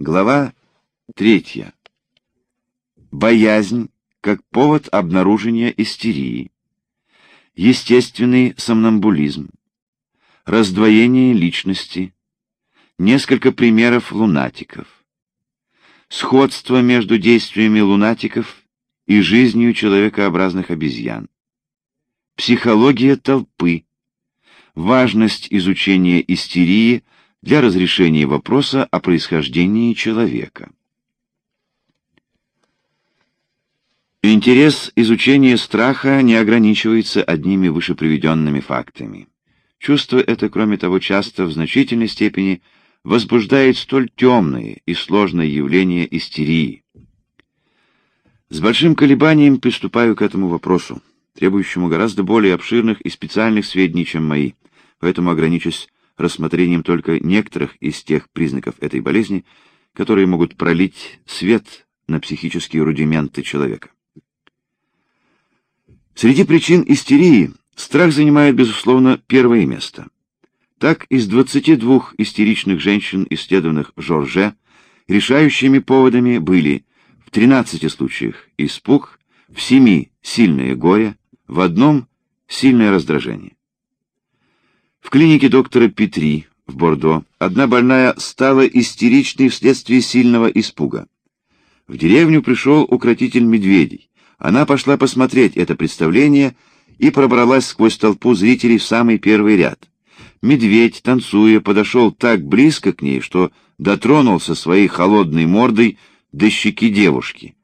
Глава третья. Боязнь как повод обнаружения истерии. Естественный сомнамбулизм. Раздвоение личности. Несколько примеров лунатиков. Сходство между действиями лунатиков и жизнью человекообразных обезьян. Психология толпы. Важность изучения истерии – для разрешения вопроса о происхождении человека. Интерес изучения страха не ограничивается одними вышеприведенными фактами. Чувство это, кроме того, часто в значительной степени возбуждает столь темные и сложные явления истерии. С большим колебанием приступаю к этому вопросу, требующему гораздо более обширных и специальных сведений, чем мои, поэтому ограничусь рассмотрением только некоторых из тех признаков этой болезни, которые могут пролить свет на психические рудименты человека. Среди причин истерии страх занимает, безусловно, первое место. Так, из 22 истеричных женщин, исследованных Жорже, решающими поводами были в 13 случаях испуг, в 7 сильное горе, в одном сильное раздражение. В клинике доктора Петри в Бордо одна больная стала истеричной вследствие сильного испуга. В деревню пришел укротитель медведей. Она пошла посмотреть это представление и пробралась сквозь толпу зрителей в самый первый ряд. Медведь, танцуя, подошел так близко к ней, что дотронулся своей холодной мордой до щеки девушки.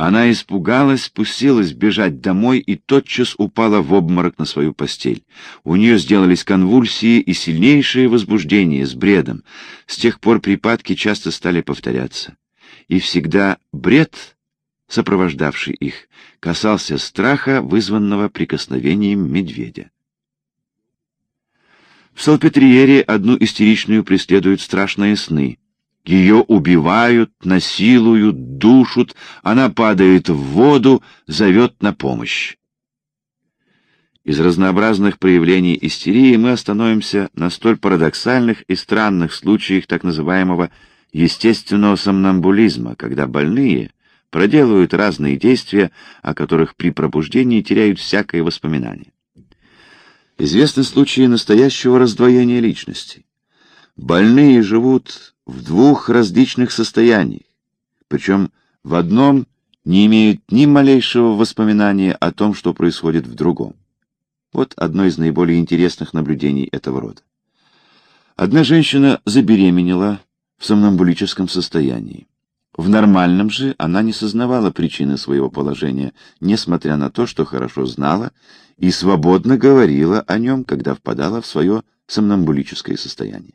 Она испугалась, пустилась бежать домой и тотчас упала в обморок на свою постель. У нее сделались конвульсии и сильнейшее возбуждение с бредом. С тех пор припадки часто стали повторяться. И всегда бред, сопровождавший их, касался страха, вызванного прикосновением медведя. В Салпетриере одну истеричную преследуют страшные сны. Ее убивают, насилуют, душат, она падает в воду, зовет на помощь. Из разнообразных проявлений истерии мы остановимся на столь парадоксальных и странных случаях так называемого естественного сомнамбулизма, когда больные проделывают разные действия, о которых при пробуждении теряют всякое воспоминание. Известны случаи настоящего раздвоения личности. Больные живут в двух различных состояниях, причем в одном не имеют ни малейшего воспоминания о том, что происходит в другом. Вот одно из наиболее интересных наблюдений этого рода. Одна женщина забеременела в сомнамбулическом состоянии. В нормальном же она не сознавала причины своего положения, несмотря на то, что хорошо знала и свободно говорила о нем, когда впадала в свое сомнамбулическое состояние.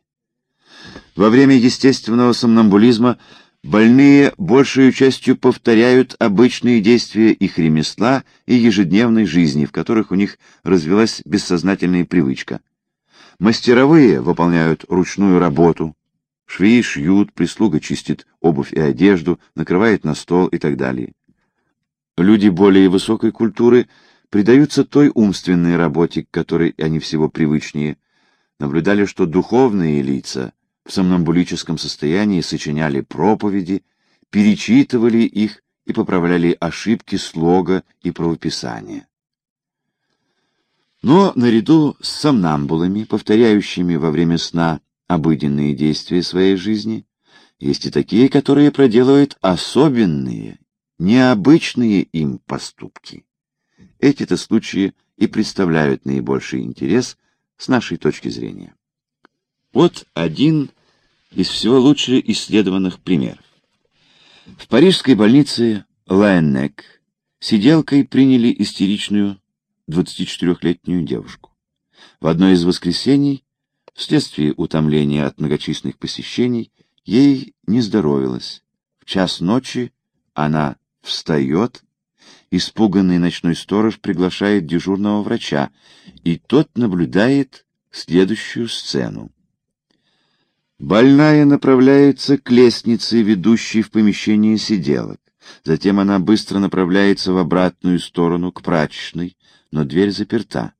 Во время естественного сомнамбулизма больные большей частью повторяют обычные действия их ремесла и ежедневной жизни, в которых у них развилась бессознательная привычка. Мастеровые выполняют ручную работу, швеи шьют, прислуга чистит обувь и одежду, накрывает на стол и так далее. Люди более высокой культуры предаются той умственной работе, к которой они всего привычнее. Наблюдали, что духовные лица — в сомнамбулическом состоянии сочиняли проповеди, перечитывали их и поправляли ошибки слога и правописания. Но наряду с сомнамбулами, повторяющими во время сна обыденные действия своей жизни, есть и такие, которые проделывают особенные, необычные им поступки. Эти-то случаи и представляют наибольший интерес с нашей точки зрения. Вот один из всего лучше исследованных примеров. В парижской больнице Лайнек сиделкой приняли истеричную 24-летнюю девушку. В одно из воскресений, вследствие утомления от многочисленных посещений, ей не здоровилось. В час ночи она встает, испуганный ночной сторож приглашает дежурного врача, и тот наблюдает следующую сцену. Больная направляется к лестнице, ведущей в помещение сиделок. Затем она быстро направляется в обратную сторону, к прачечной, но дверь заперта.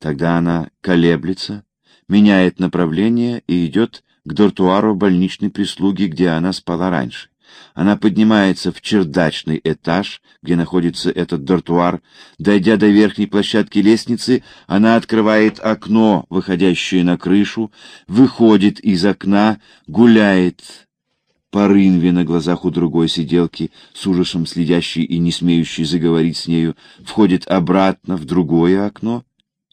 Тогда она колеблется, меняет направление и идет к дортуару больничной прислуги, где она спала раньше. Она поднимается в чердачный этаж, где находится этот дортуар. Дойдя до верхней площадки лестницы, она открывает окно, выходящее на крышу, выходит из окна, гуляет по рынве на глазах у другой сиделки, с ужасом следящей и не смеющей заговорить с нею, входит обратно в другое окно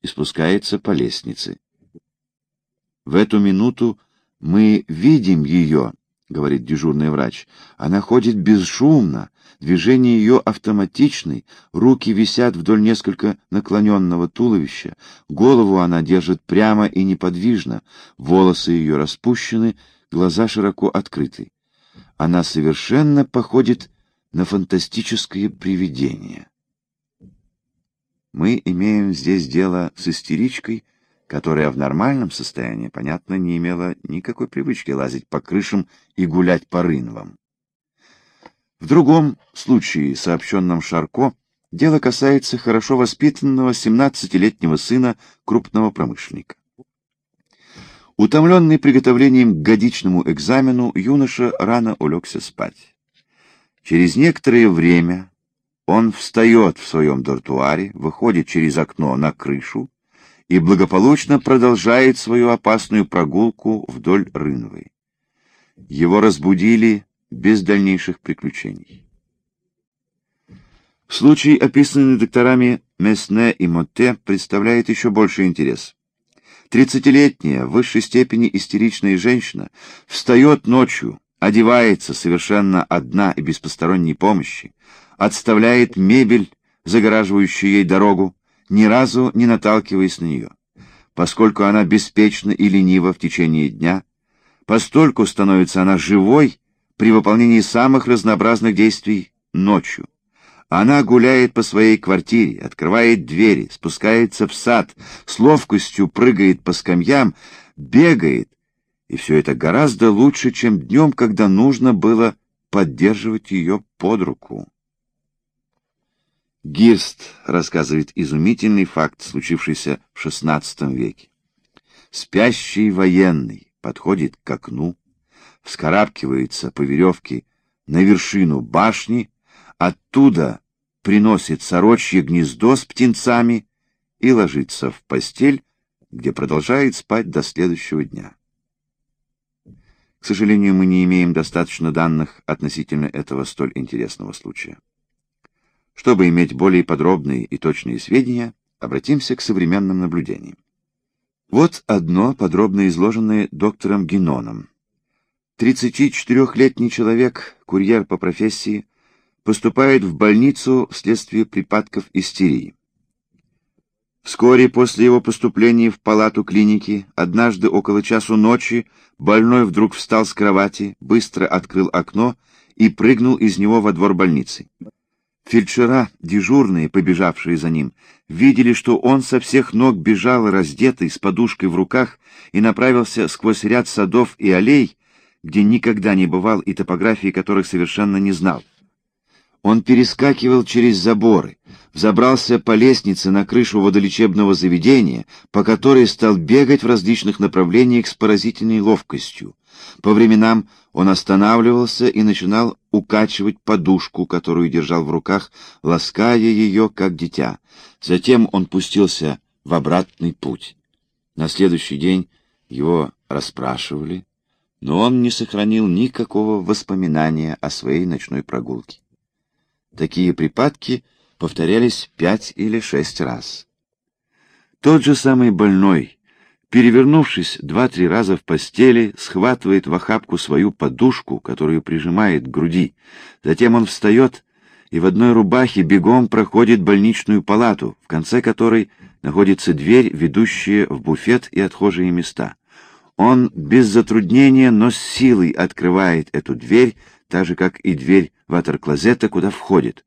и спускается по лестнице. В эту минуту мы видим ее, — говорит дежурный врач. Она ходит бесшумно, движения ее автоматичны, руки висят вдоль несколько наклоненного туловища, голову она держит прямо и неподвижно, волосы ее распущены, глаза широко открыты она совершенно походит на фантастическое привидение. Мы имеем здесь дело с истеричкой, которая в нормальном состоянии, понятно, не имела никакой привычки лазить по крышам и гулять по рынвам. В другом случае, сообщенном Шарко, дело касается хорошо воспитанного 17-летнего сына крупного промышленника. Утомленный приготовлением к годичному экзамену, юноша рано улегся спать. Через некоторое время он встает в своем дортуаре, выходит через окно на крышу и благополучно продолжает свою опасную прогулку вдоль Рыновой. Его разбудили без дальнейших приключений. Случай, описанный докторами Месне и Мотте, представляет еще больший интерес. Тридцатилетняя, в высшей степени истеричная женщина встает ночью, одевается совершенно одна и без посторонней помощи, отставляет мебель, загораживающую ей дорогу, ни разу не наталкиваясь на нее. Поскольку она беспечна и ленива в течение дня, постольку становится она живой при выполнении самых разнообразных действий ночью. Она гуляет по своей квартире, открывает двери, спускается в сад, с ловкостью прыгает по скамьям, бегает, и все это гораздо лучше, чем днем, когда нужно было поддерживать ее под руку. Гирст рассказывает изумительный факт, случившийся в XVI веке. Спящий военный подходит к окну, вскарабкивается по веревке на вершину башни, оттуда приносит сорочье гнездо с птенцами и ложится в постель, где продолжает спать до следующего дня. К сожалению, мы не имеем достаточно данных относительно этого столь интересного случая. Чтобы иметь более подробные и точные сведения, обратимся к современным наблюдениям. Вот одно подробно изложенное доктором Геноном. 34-летний человек, курьер по профессии, поступает в больницу вследствие припадков истерии. Вскоре после его поступления в палату клиники, однажды около часу ночи, больной вдруг встал с кровати, быстро открыл окно и прыгнул из него во двор больницы. Фельдшера, дежурные, побежавшие за ним, видели, что он со всех ног бежал раздетый, с подушкой в руках, и направился сквозь ряд садов и аллей, где никогда не бывал и топографии которых совершенно не знал. Он перескакивал через заборы, взобрался по лестнице на крышу водолечебного заведения, по которой стал бегать в различных направлениях с поразительной ловкостью. По временам он останавливался и начинал укачивать подушку, которую держал в руках, лаская ее, как дитя. Затем он пустился в обратный путь. На следующий день его расспрашивали, но он не сохранил никакого воспоминания о своей ночной прогулке. Такие припадки повторялись пять или шесть раз. Тот же самый больной, перевернувшись два-три раза в постели, схватывает в охапку свою подушку, которую прижимает к груди. Затем он встает и в одной рубахе бегом проходит больничную палату, в конце которой находится дверь, ведущая в буфет и отхожие места. Он без затруднения, но с силой открывает эту дверь, так же, как и дверь ватер-клозета, куда входит.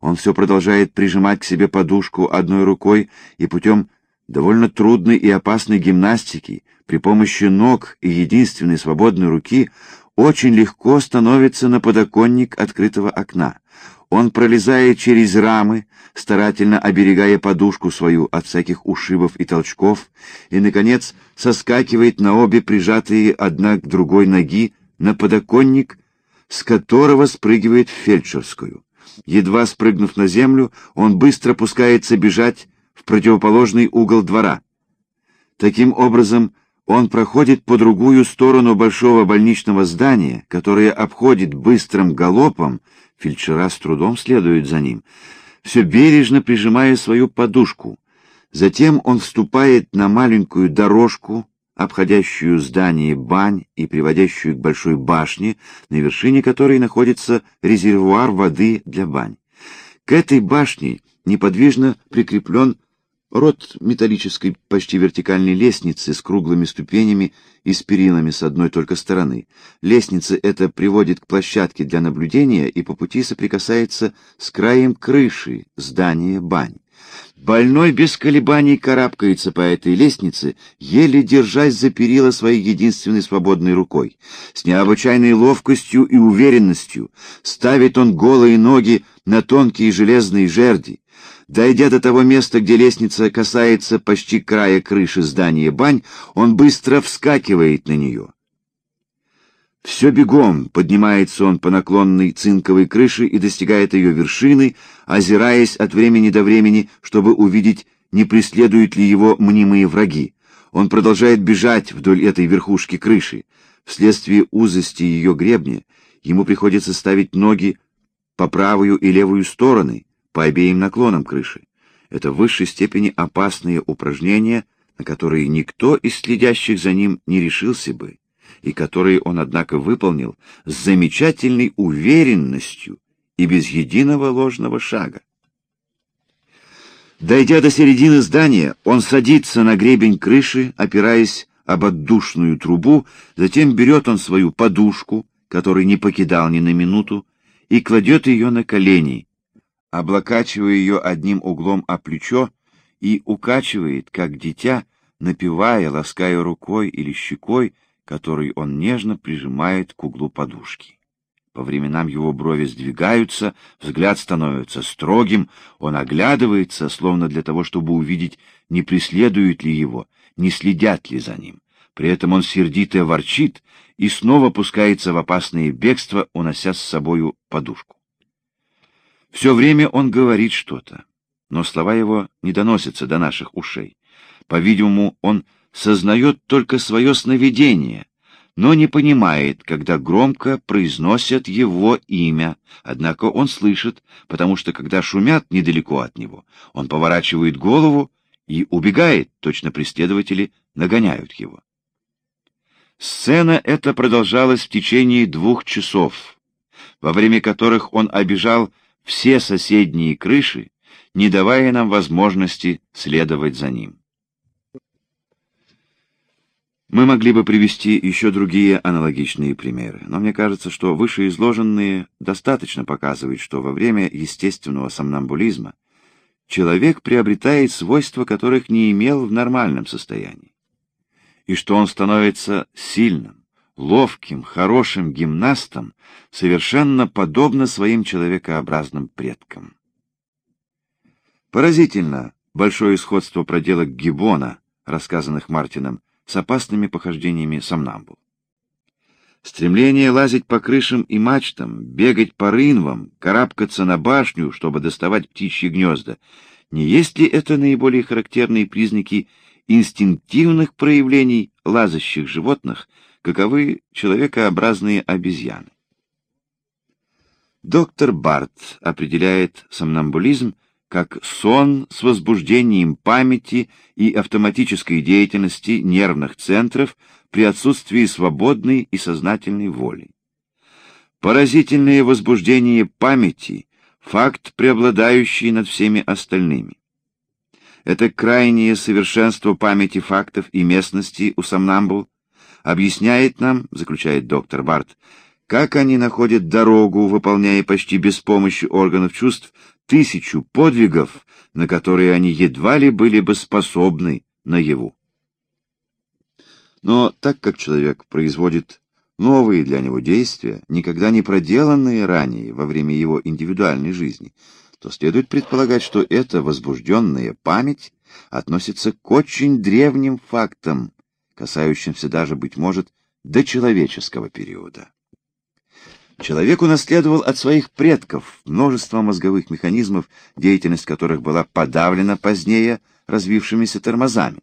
Он все продолжает прижимать к себе подушку одной рукой и путем довольно трудной и опасной гимнастики, при помощи ног и единственной свободной руки, очень легко становится на подоконник открытого окна. Он пролезает через рамы, старательно оберегая подушку свою от всяких ушибов и толчков, и, наконец, соскакивает на обе прижатые одна к другой ноги на подоконник, с которого спрыгивает в фельдшерскую. Едва спрыгнув на землю, он быстро пускается бежать в противоположный угол двора. Таким образом, он проходит по другую сторону большого больничного здания, которое обходит быстрым галопом, фельдшера с трудом следуют за ним, все бережно прижимая свою подушку. Затем он вступает на маленькую дорожку, обходящую здание бань и приводящую к большой башне, на вершине которой находится резервуар воды для бань. К этой башне неподвижно прикреплен Рот металлической, почти вертикальной лестницы с круглыми ступенями и с перилами с одной только стороны. Лестница эта приводит к площадке для наблюдения и по пути соприкасается с краем крыши здания бань. Больной без колебаний карабкается по этой лестнице, еле держась за перила своей единственной свободной рукой. С необычайной ловкостью и уверенностью ставит он голые ноги на тонкие железные жерди. Дойдя до того места, где лестница касается почти края крыши здания бань, он быстро вскакивает на нее. Все бегом поднимается он по наклонной цинковой крыше и достигает ее вершины, озираясь от времени до времени, чтобы увидеть, не преследуют ли его мнимые враги. Он продолжает бежать вдоль этой верхушки крыши. Вследствие узости ее гребня ему приходится ставить ноги по правую и левую стороны, по обеим наклонам крыши. Это в высшей степени опасные упражнения, на которые никто из следящих за ним не решился бы, и которые он, однако, выполнил с замечательной уверенностью и без единого ложного шага. Дойдя до середины здания, он садится на гребень крыши, опираясь об отдушную трубу, затем берет он свою подушку, которую не покидал ни на минуту, и кладет ее на колени, облокачивая ее одним углом о плечо и укачивает, как дитя, напевая, лаская рукой или щекой, который он нежно прижимает к углу подушки. По временам его брови сдвигаются, взгляд становится строгим, он оглядывается, словно для того, чтобы увидеть, не преследуют ли его, не следят ли за ним. При этом он сердито ворчит и снова пускается в опасное бегство, унося с собою подушку. Все время он говорит что-то, но слова его не доносятся до наших ушей. По-видимому, он сознает только свое сновидение, но не понимает, когда громко произносят его имя, однако он слышит, потому что, когда шумят недалеко от него, он поворачивает голову и убегает, точно преследователи нагоняют его. Сцена эта продолжалась в течение двух часов, во время которых он обижал все соседние крыши, не давая нам возможности следовать за ним. Мы могли бы привести еще другие аналогичные примеры, но мне кажется, что вышеизложенные достаточно показывают, что во время естественного сомнамбулизма человек приобретает свойства, которых не имел в нормальном состоянии, и что он становится сильным, ловким, хорошим гимнастом, совершенно подобно своим человекообразным предкам. Поразительно большое сходство проделок Гиббона, рассказанных Мартином, с опасными похождениями сомнамбул. Стремление лазить по крышам и мачтам, бегать по рынвам, карабкаться на башню, чтобы доставать птичьи гнезда, не есть ли это наиболее характерные признаки инстинктивных проявлений лазащих животных, каковы человекообразные обезьяны. Доктор Барт определяет сомнамбулизм как сон с возбуждением памяти и автоматической деятельности нервных центров при отсутствии свободной и сознательной воли. Поразительное возбуждение памяти — факт, преобладающий над всеми остальными. Это крайнее совершенство памяти фактов и местности у сомнамбул объясняет нам, заключает доктор Барт, как они находят дорогу, выполняя почти без помощи органов чувств тысячу подвигов, на которые они едва ли были бы способны наяву. Но так как человек производит новые для него действия, никогда не проделанные ранее во время его индивидуальной жизни, то следует предполагать, что эта возбужденная память относится к очень древним фактам, касающимся даже, быть может, до человеческого периода. Человек унаследовал от своих предков множество мозговых механизмов, деятельность которых была подавлена позднее развившимися тормозами.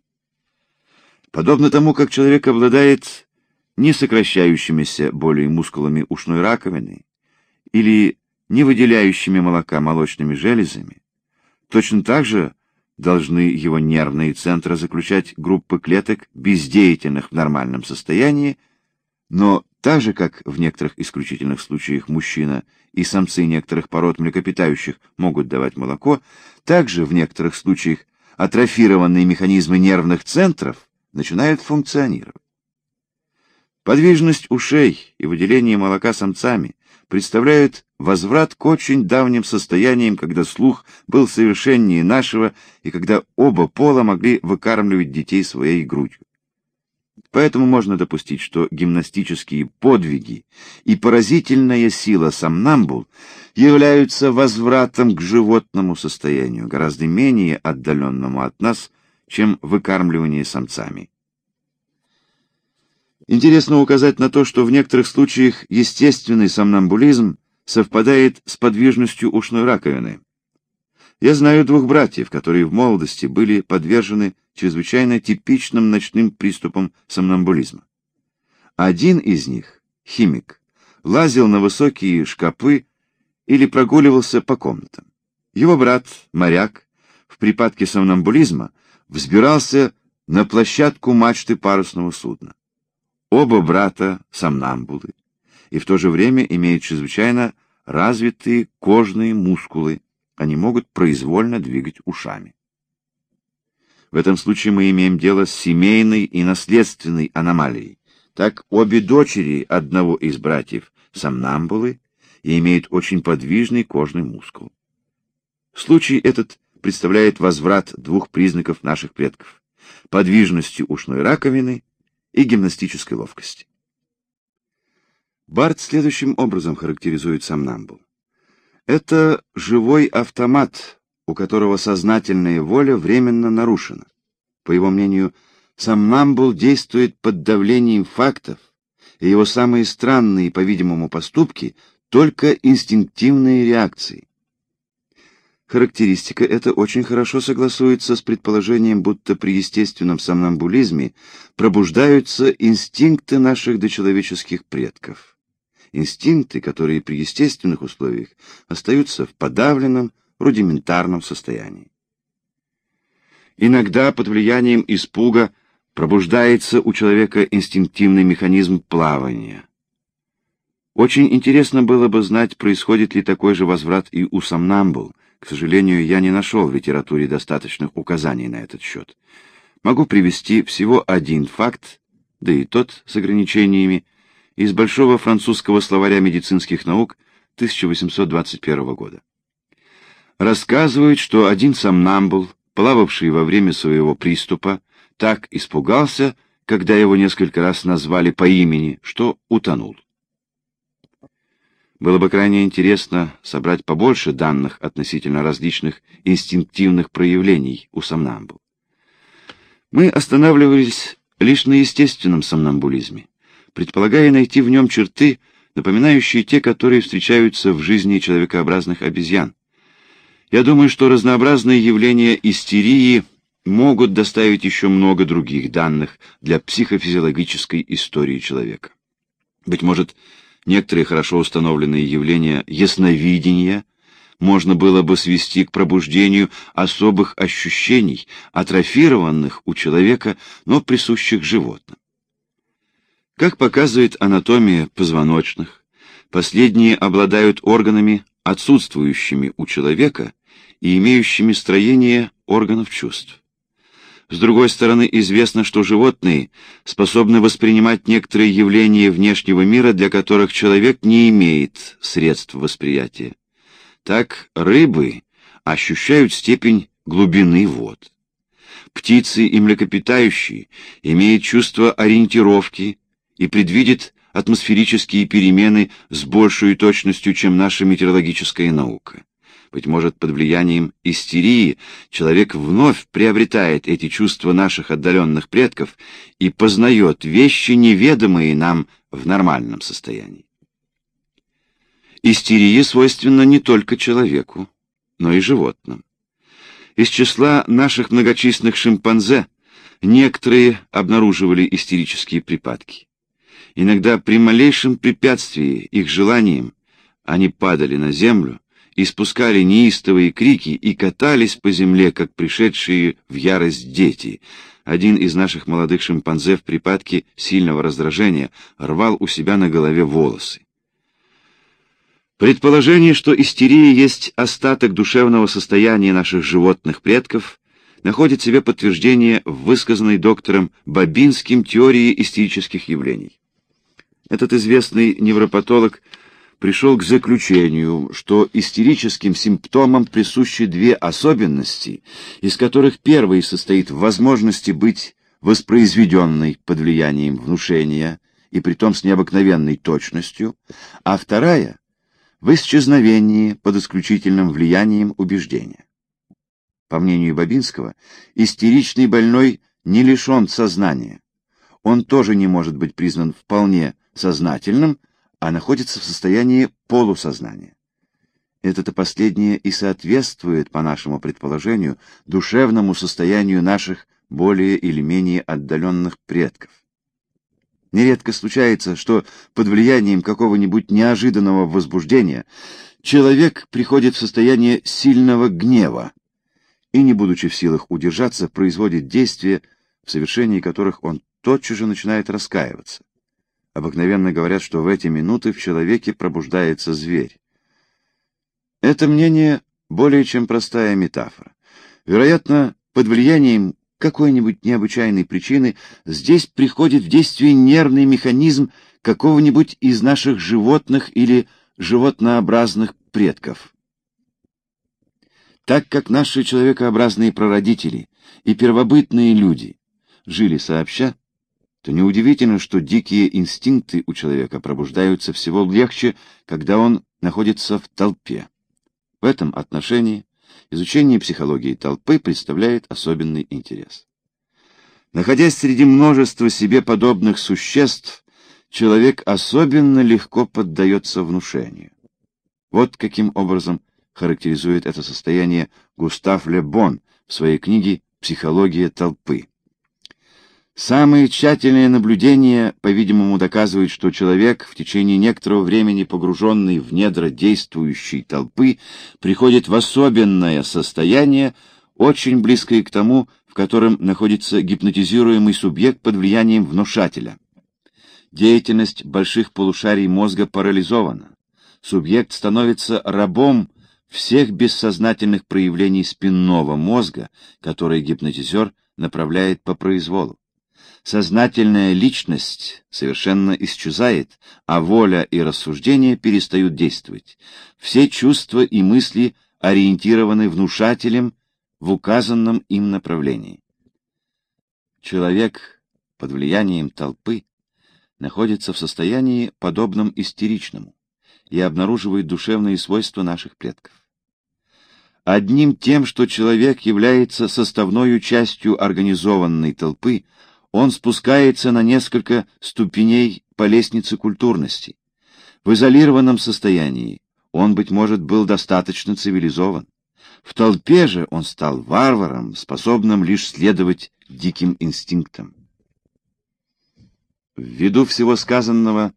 Подобно тому, как человек обладает не сокращающимися более мускулами ушной раковины или не выделяющими молока молочными железами, точно так же должны его нервные центры заключать группы клеток, бездеятельных в нормальном состоянии, но так же, как в некоторых исключительных случаях мужчина и самцы некоторых пород млекопитающих могут давать молоко, также в некоторых случаях атрофированные механизмы нервных центров начинают функционировать. Подвижность ушей и выделение молока самцами представляют возврат к очень давним состояниям, когда слух был совершеннее нашего и когда оба пола могли выкармливать детей своей грудью. Поэтому можно допустить, что гимнастические подвиги и поразительная сила сомнамбул являются возвратом к животному состоянию, гораздо менее отдаленному от нас, чем выкармливание самцами. Интересно указать на то, что в некоторых случаях естественный сомнамбулизм совпадает с подвижностью ушной раковины. Я знаю двух братьев, которые в молодости были подвержены чрезвычайно типичным ночным приступам сомнамбулизма. Один из них, химик, лазил на высокие шкапы или прогуливался по комнатам. Его брат, моряк, в припадке сомнамбулизма взбирался на площадку мачты парусного судна. Оба брата сомнамбулы и в то же время имеют чрезвычайно развитые кожные мускулы, они могут произвольно двигать ушами. В этом случае мы имеем дело с семейной и наследственной аномалией. Так обе дочери одного из братьев сомнамбулы и имеют очень подвижный кожный мускул. Случай этот представляет возврат двух признаков наших предков – подвижности ушной раковины и гимнастической ловкости. Барт следующим образом характеризует сомнамбул. Это живой автомат, у которого сознательная воля временно нарушена. По его мнению, сомнамбул действует под давлением фактов, и его самые странные, по-видимому, поступки — только инстинктивные реакции. Характеристика эта очень хорошо согласуется с предположением, будто при естественном сомнамбулизме пробуждаются инстинкты наших дочеловеческих предков инстинкты, которые при естественных условиях остаются в подавленном, рудиментарном состоянии. Иногда под влиянием испуга пробуждается у человека инстинктивный механизм плавания. Очень интересно было бы знать, происходит ли такой же возврат и у сомнамбул. К сожалению, я не нашел в литературе достаточных указаний на этот счет. Могу привести всего один факт, да и тот с ограничениями, из Большого французского словаря медицинских наук 1821 года. Рассказывает, что один сомнамбул, плававший во время своего приступа, так испугался, когда его несколько раз назвали по имени, что утонул. Было бы крайне интересно собрать побольше данных относительно различных инстинктивных проявлений у сомнамбул. Мы останавливались лишь на естественном сомнамбулизме предполагая найти в нем черты, напоминающие те, которые встречаются в жизни человекообразных обезьян. Я думаю, что разнообразные явления истерии могут доставить еще много других данных для психофизиологической истории человека. Быть может, некоторые хорошо установленные явления ясновидения можно было бы свести к пробуждению особых ощущений, атрофированных у человека, но присущих животным. Как показывает анатомия позвоночных, последние обладают органами, отсутствующими у человека и имеющими строение органов чувств. С другой стороны, известно, что животные способны воспринимать некоторые явления внешнего мира, для которых человек не имеет средств восприятия. Так рыбы ощущают степень глубины вод. Птицы и млекопитающие имеют чувство ориентировки, и предвидит атмосферические перемены с большей точностью, чем наша метеорологическая наука. Быть может, под влиянием истерии человек вновь приобретает эти чувства наших отдаленных предков и познает вещи, неведомые нам в нормальном состоянии. Истерия свойственна не только человеку, но и животным. Из числа наших многочисленных шимпанзе некоторые обнаруживали истерические припадки. Иногда при малейшем препятствии их желаниям они падали на землю, испускали неистовые крики и катались по земле, как пришедшие в ярость дети. Один из наших молодых шимпанзе в припадке сильного раздражения рвал у себя на голове волосы. Предположение, что истерия есть остаток душевного состояния наших животных предков, находит себе подтверждение в высказанной доктором Бабинским теории истерических явлений. Этот известный невропатолог пришел к заключению, что истерическим симптомам присущи две особенности, из которых первый состоит в возможности быть воспроизведенной под влиянием внушения и притом с необыкновенной точностью, а вторая в исчезновении под исключительным влиянием убеждения. По мнению Бабинского, истеричный больной не лишен сознания. Он тоже не может быть признан вполне сознательным, а находится в состоянии полусознания. Это-то последнее и соответствует, по нашему предположению, душевному состоянию наших более или менее отдаленных предков. Нередко случается, что под влиянием какого-нибудь неожиданного возбуждения человек приходит в состояние сильного гнева и, не будучи в силах удержаться, производит действия, в совершении которых он тотчас же начинает раскаиваться. Обыкновенно говорят, что в эти минуты в человеке пробуждается зверь. Это мнение более чем простая метафора. Вероятно, под влиянием какой-нибудь необычайной причины здесь приходит в действие нервный механизм какого-нибудь из наших животных или животнообразных предков. Так как наши человекообразные прародители и первобытные люди жили сообща, то неудивительно, что дикие инстинкты у человека пробуждаются всего легче, когда он находится в толпе. В этом отношении изучение психологии толпы представляет особенный интерес. Находясь среди множества себе подобных существ, человек особенно легко поддается внушению. Вот каким образом характеризует это состояние Густав Ле Бон в своей книге «Психология толпы». Самые тщательные наблюдения, по-видимому, доказывают, что человек, в течение некоторого времени погруженный в недра действующей толпы, приходит в особенное состояние, очень близкое к тому, в котором находится гипнотизируемый субъект под влиянием внушателя. Деятельность больших полушарий мозга парализована. Субъект становится рабом всех бессознательных проявлений спинного мозга, которые гипнотизер направляет по произволу сознательная личность совершенно исчезает, а воля и рассуждения перестают действовать. Все чувства и мысли ориентированы внушателем в указанном им направлении. Человек под влиянием толпы находится в состоянии, подобном истеричному, и обнаруживает душевные свойства наших предков. Одним тем, что человек является составной частью организованной толпы, он спускается на несколько ступеней по лестнице культурности. В изолированном состоянии он, быть может, был достаточно цивилизован. В толпе же он стал варваром, способным лишь следовать диким инстинктам. Ввиду всего сказанного,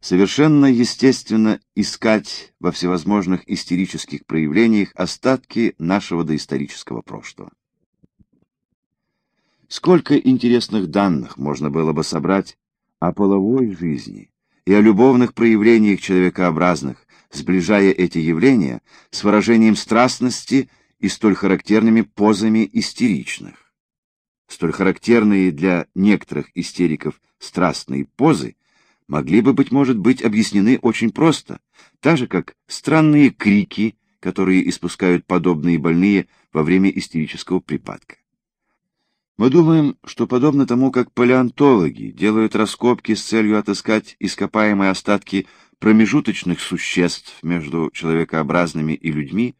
совершенно естественно искать во всевозможных истерических проявлениях остатки нашего доисторического прошлого. Сколько интересных данных можно было бы собрать о половой жизни и о любовных проявлениях человекообразных, сближая эти явления с выражением страстности и столь характерными позами истеричных. Столь характерные для некоторых истериков страстные позы могли бы, быть может, быть объяснены очень просто, так же, как странные крики, которые испускают подобные больные во время истерического припадка. Мы думаем, что подобно тому, как палеонтологи делают раскопки с целью отыскать ископаемые остатки промежуточных существ между человекообразными и людьми,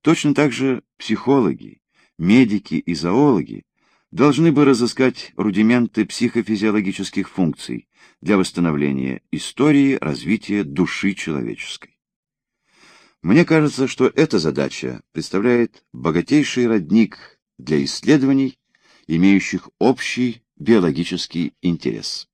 точно так же психологи, медики и зоологи должны бы разыскать рудименты психофизиологических функций для восстановления истории развития души человеческой. Мне кажется, что эта задача представляет богатейший родник для исследований, имеющих общий биологический интерес.